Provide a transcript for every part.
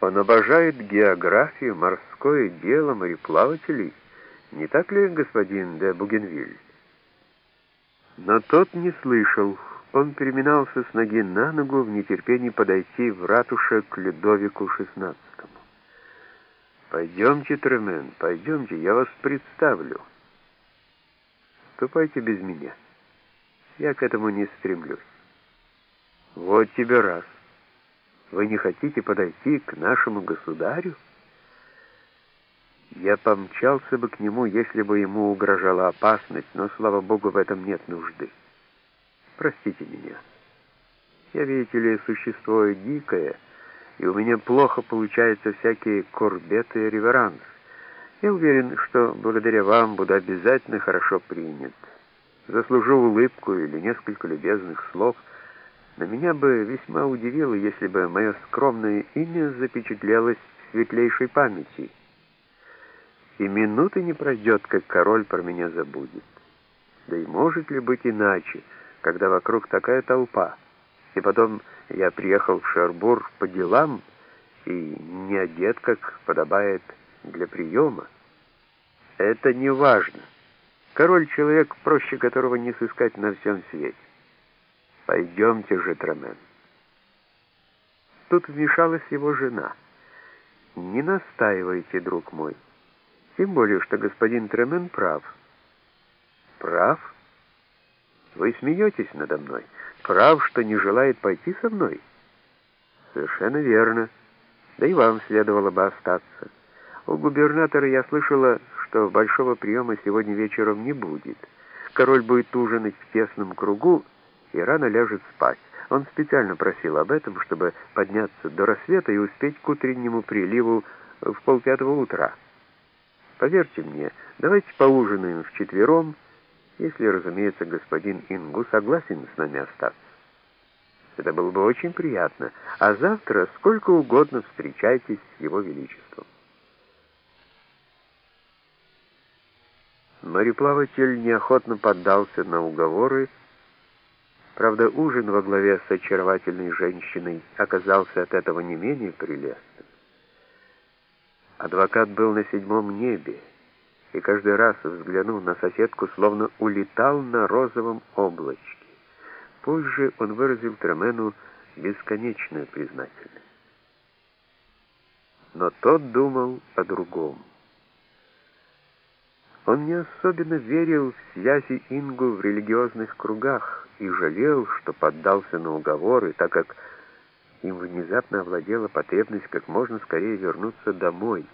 Он обожает географию, морское дело, мореплавателей. Не так ли, господин де Бугенвиль? Но тот не слышал. Он переминался с ноги на ногу в нетерпении подойти в ратуше к Людовику XVI. «Пойдемте, Тремен, пойдемте, я вас представлю. Ступайте без меня. Я к этому не стремлюсь. Вот тебе раз. Вы не хотите подойти к нашему государю? Я помчался бы к нему, если бы ему угрожала опасность, но, слава богу, в этом нет нужды. Простите меня. Я, видите ли, существо дикое, и у меня плохо получаются всякие корбеты и реверанс. Я уверен, что благодаря вам буду обязательно хорошо принят. Заслужу улыбку или несколько любезных слов — но меня бы весьма удивило, если бы мое скромное имя запечатлелось в светлейшей памяти. И минуты не пройдет, как король про меня забудет. Да и может ли быть иначе, когда вокруг такая толпа? И потом я приехал в Шербур по делам и не одет, как подобает для приема. Это не важно. Король — человек, проще которого не сыскать на всем свете. «Пойдемте же, Тремен». Тут вмешалась его жена. «Не настаивайте, друг мой. Тем более, что господин Тремен прав». «Прав? Вы смеетесь надо мной? Прав, что не желает пойти со мной?» «Совершенно верно. Да и вам следовало бы остаться. У губернатора я слышала, что большого приема сегодня вечером не будет. Король будет ужинать в тесном кругу, и рано ляжет спать. Он специально просил об этом, чтобы подняться до рассвета и успеть к утреннему приливу в полпятого утра. Поверьте мне, давайте поужинаем вчетвером, если, разумеется, господин Ингу согласен с нами остаться. Это было бы очень приятно, а завтра сколько угодно встречайтесь с его величеством. Мореплаватель неохотно поддался на уговоры, Правда, ужин во главе с очаровательной женщиной оказался от этого не менее прелестным. Адвокат был на седьмом небе, и каждый раз, взглянув на соседку, словно улетал на розовом облачке. Позже он выразил Тремену бесконечную признательность. Но тот думал о другом. Он не особенно верил в связи Ингу в религиозных кругах и жалел, что поддался на уговоры, так как им внезапно овладела потребность как можно скорее вернуться домой.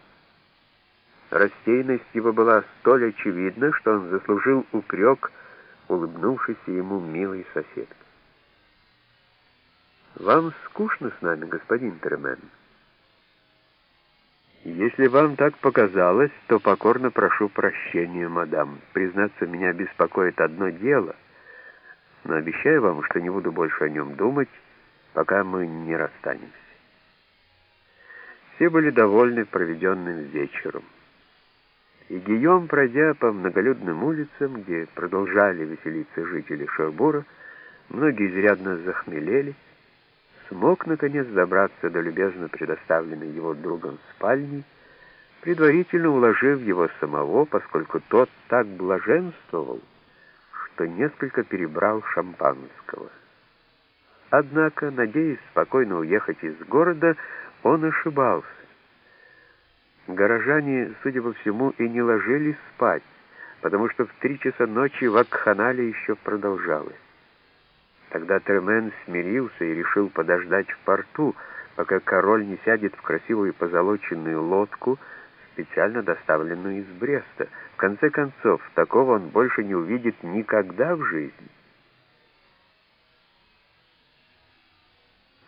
Растерянность его была столь очевидна, что он заслужил упрек, улыбнувшийся ему милой соседке. «Вам скучно с нами, господин Тремен?» Если вам так показалось, то покорно прошу прощения, мадам. Признаться, меня беспокоит одно дело, но обещаю вам, что не буду больше о нем думать, пока мы не расстанемся. Все были довольны проведенным вечером. И Гийом, пройдя по многолюдным улицам, где продолжали веселиться жители Шербура, многие изрядно захмелели, смог, наконец, добраться до любезно предоставленной его другом спальни, предварительно уложив его самого, поскольку тот так блаженствовал, что несколько перебрал шампанского. Однако, надеясь спокойно уехать из города, он ошибался. Горожане, судя по всему, и не ложились спать, потому что в три часа ночи в Акханале еще продолжалось. Тогда Тремен смирился и решил подождать в порту, пока король не сядет в красивую позолоченную лодку, специально доставленную из Бреста. В конце концов, такого он больше не увидит никогда в жизни.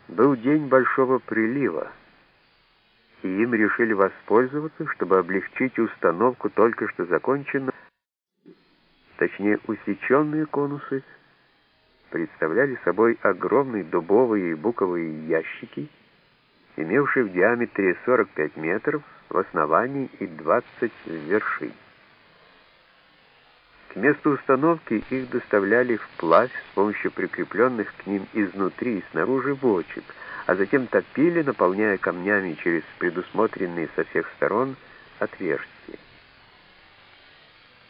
Был день большого прилива, и им решили воспользоваться, чтобы облегчить установку только что законченного, точнее усеченные конусы, представляли собой огромные дубовые и буковые ящики, имевшие в диаметре 45 метров в основании и 20 в вершине. К месту установки их доставляли вплавь с помощью прикрепленных к ним изнутри и снаружи бочек, а затем топили, наполняя камнями через предусмотренные со всех сторон отверстия.